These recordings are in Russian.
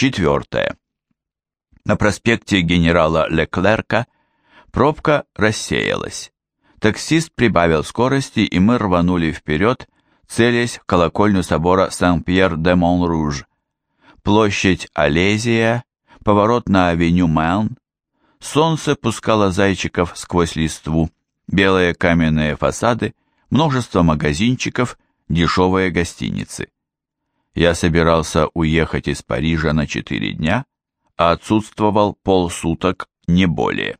Четвертое. На проспекте генерала Леклерка пробка рассеялась. Таксист прибавил скорости, и мы рванули вперед, целясь в колокольню собора Сан-Пьер-де-Монруж. Площадь Олезия, поворот на авеню Мэн. Солнце пускало зайчиков сквозь листву, белые каменные фасады, множество магазинчиков, дешевые гостиницы. Я собирался уехать из Парижа на четыре дня, а отсутствовал полсуток, не более.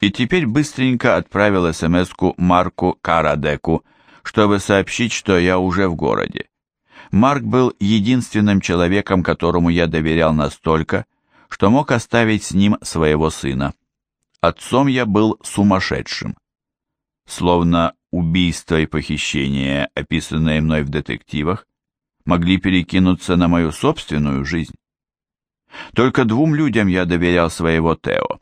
И теперь быстренько отправил смс Марку Карадеку, чтобы сообщить, что я уже в городе. Марк был единственным человеком, которому я доверял настолько, что мог оставить с ним своего сына. Отцом я был сумасшедшим. Словно убийство и похищение, описанные мной в детективах, могли перекинуться на мою собственную жизнь. Только двум людям я доверял своего Тео.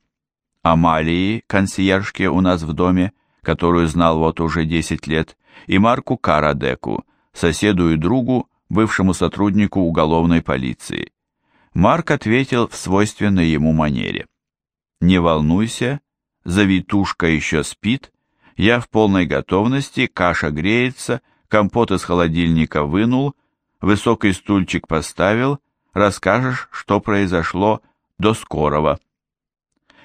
Амалии, консьержке у нас в доме, которую знал вот уже 10 лет, и Марку Карадеку, соседу и другу, бывшему сотруднику уголовной полиции. Марк ответил в свойственной ему манере. «Не волнуйся, завитушка еще спит, я в полной готовности, каша греется, компот из холодильника вынул, Высокий стульчик поставил, расскажешь, что произошло до скорого.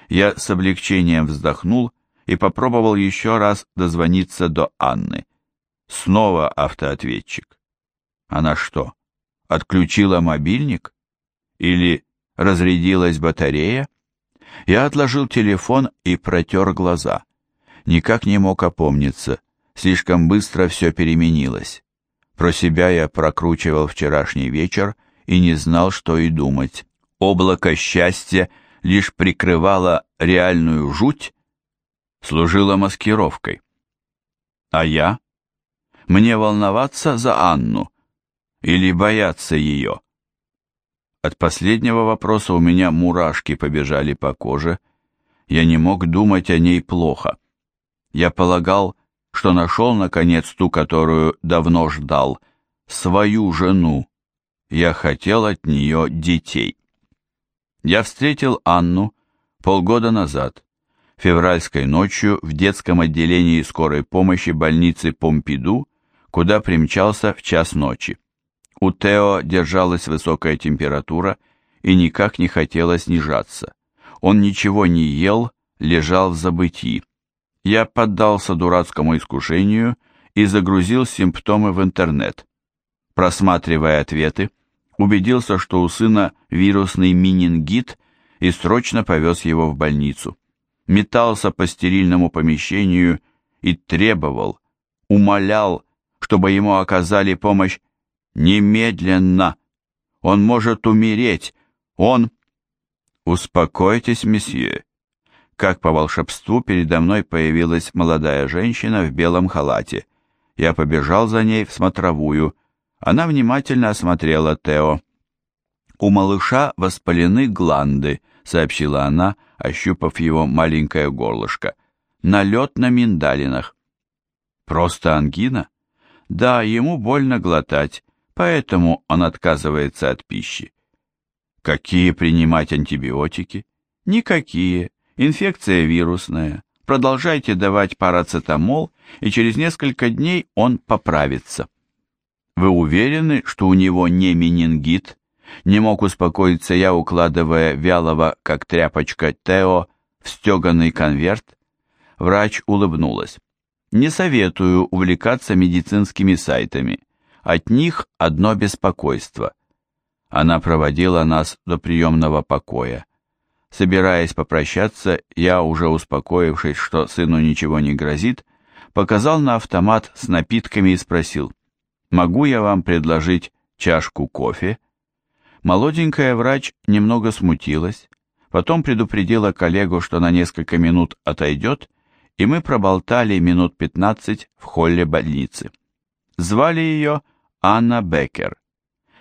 Я с облегчением вздохнул и попробовал еще раз дозвониться до Анны. Снова автоответчик. Она что, отключила мобильник? Или разрядилась батарея? Я отложил телефон и протер глаза. Никак не мог опомниться. Слишком быстро все переменилось. Про себя я прокручивал вчерашний вечер и не знал, что и думать. Облако счастья лишь прикрывало реальную жуть, служило маскировкой. А я? Мне волноваться за Анну или бояться ее? От последнего вопроса у меня мурашки побежали по коже. Я не мог думать о ней плохо. Я полагал, что нашел, наконец, ту, которую давно ждал, свою жену. Я хотел от нее детей. Я встретил Анну полгода назад, февральской ночью, в детском отделении скорой помощи больницы Помпиду, куда примчался в час ночи. У Тео держалась высокая температура и никак не хотела снижаться. Он ничего не ел, лежал в забытии. Я поддался дурацкому искушению и загрузил симптомы в интернет. Просматривая ответы, убедился, что у сына вирусный менингит и срочно повез его в больницу. Метался по стерильному помещению и требовал, умолял, чтобы ему оказали помощь немедленно. Он может умереть. Он... «Успокойтесь, месье, как по волшебству передо мной появилась молодая женщина в белом халате. Я побежал за ней в смотровую. Она внимательно осмотрела Тео. «У малыша воспалены гланды», — сообщила она, ощупав его маленькое горлышко. «Налет на миндалинах». «Просто ангина?» «Да, ему больно глотать, поэтому он отказывается от пищи». «Какие принимать антибиотики?» «Никакие. Инфекция вирусная. Продолжайте давать парацетамол, и через несколько дней он поправится. Вы уверены, что у него не менингит? Не мог успокоиться я, укладывая вялого, как тряпочка, Тео в стеганый конверт. Врач улыбнулась. Не советую увлекаться медицинскими сайтами. От них одно беспокойство. Она проводила нас до приемного покоя собираясь попрощаться, я, уже успокоившись, что сыну ничего не грозит, показал на автомат с напитками и спросил, «Могу я вам предложить чашку кофе?» Молоденькая врач немного смутилась, потом предупредила коллегу, что на несколько минут отойдет, и мы проболтали минут 15 в холле больницы. Звали ее Анна Беккер.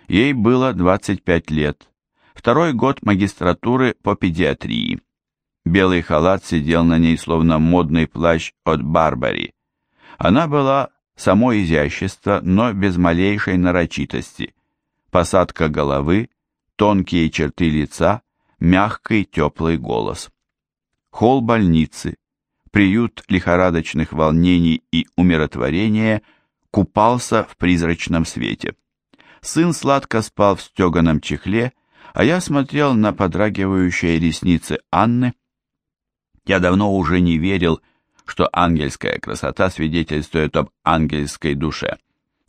Ей было 25 лет второй год магистратуры по педиатрии. Белый халат сидел на ней, словно модный плащ от Барбари. Она была само изящество, но без малейшей нарочитости. Посадка головы, тонкие черты лица, мягкий теплый голос. Холл больницы, приют лихорадочных волнений и умиротворения купался в призрачном свете. Сын сладко спал в стеганом чехле, а я смотрел на подрагивающие ресницы Анны. Я давно уже не верил, что ангельская красота свидетельствует об ангельской душе,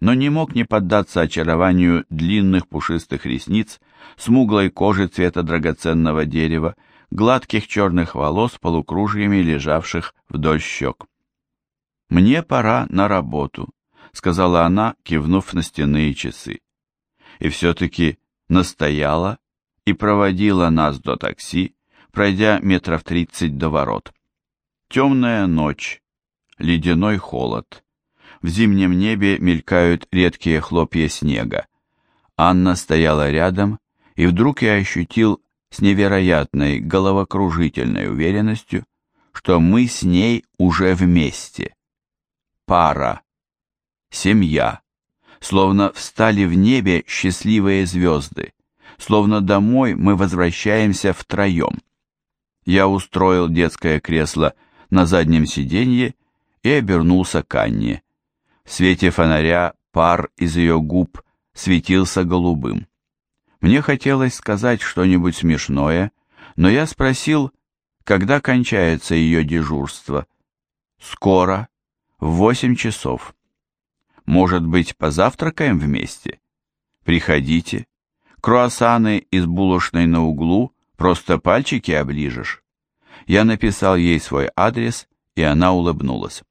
но не мог не поддаться очарованию длинных пушистых ресниц, смуглой кожи цвета драгоценного дерева, гладких черных волос, полукружьями лежавших вдоль щек. «Мне пора на работу», — сказала она, кивнув на стенные часы. И все-таки настояла и проводила нас до такси, пройдя метров тридцать до ворот. Темная ночь, ледяной холод. В зимнем небе мелькают редкие хлопья снега. Анна стояла рядом, и вдруг я ощутил с невероятной головокружительной уверенностью, что мы с ней уже вместе. Пара. Семья. Словно встали в небе счастливые звезды. Словно домой мы возвращаемся втроем. Я устроил детское кресло на заднем сиденье и обернулся к Анне. В свете фонаря пар из ее губ светился голубым. Мне хотелось сказать что-нибудь смешное, но я спросил, когда кончается ее дежурство. Скоро, в восемь часов. Может быть, позавтракаем вместе? Приходите. Круассаны из булочной на углу, просто пальчики оближешь. Я написал ей свой адрес, и она улыбнулась.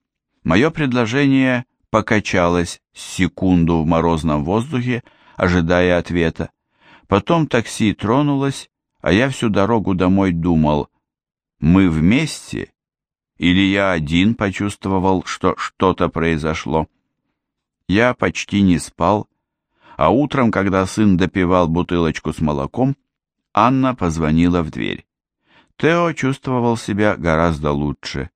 Мое предложение покачалось секунду в морозном воздухе, ожидая ответа. Потом такси тронулось, а я всю дорогу домой думал, мы вместе? Или я один почувствовал, что что-то произошло? Я почти не спал, а утром, когда сын допивал бутылочку с молоком, Анна позвонила в дверь. Тео чувствовал себя гораздо лучше.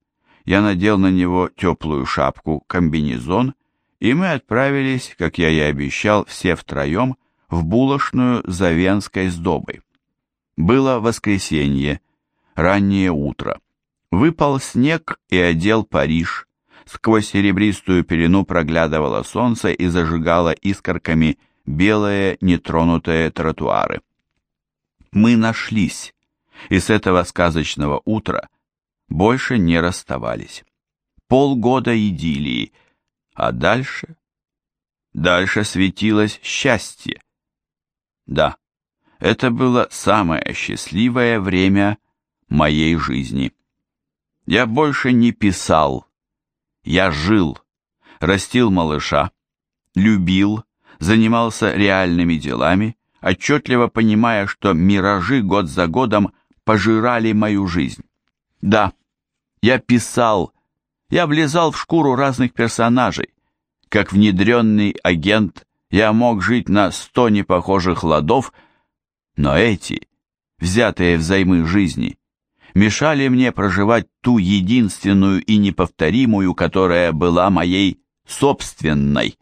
Я надел на него теплую шапку, комбинезон, и мы отправились, как я и обещал, все втроем в булочную за венской сдобой. Было воскресенье, раннее утро. Выпал снег и одел Париж. Сквозь серебристую пелену проглядывало солнце и зажигало искорками белые нетронутые тротуары. Мы нашлись, и с этого сказочного утра больше не расставались. Полгода идиллии, а дальше? Дальше светилось счастье. Да, это было самое счастливое время моей жизни. Я больше не писал, я жил, растил малыша, любил, занимался реальными делами, отчетливо понимая, что миражи год за годом пожирали мою жизнь. Да, я писал, я влезал в шкуру разных персонажей. Как внедренный агент я мог жить на сто непохожих ладов, но эти, взятые взаймы жизни, мешали мне проживать ту единственную и неповторимую, которая была моей собственной.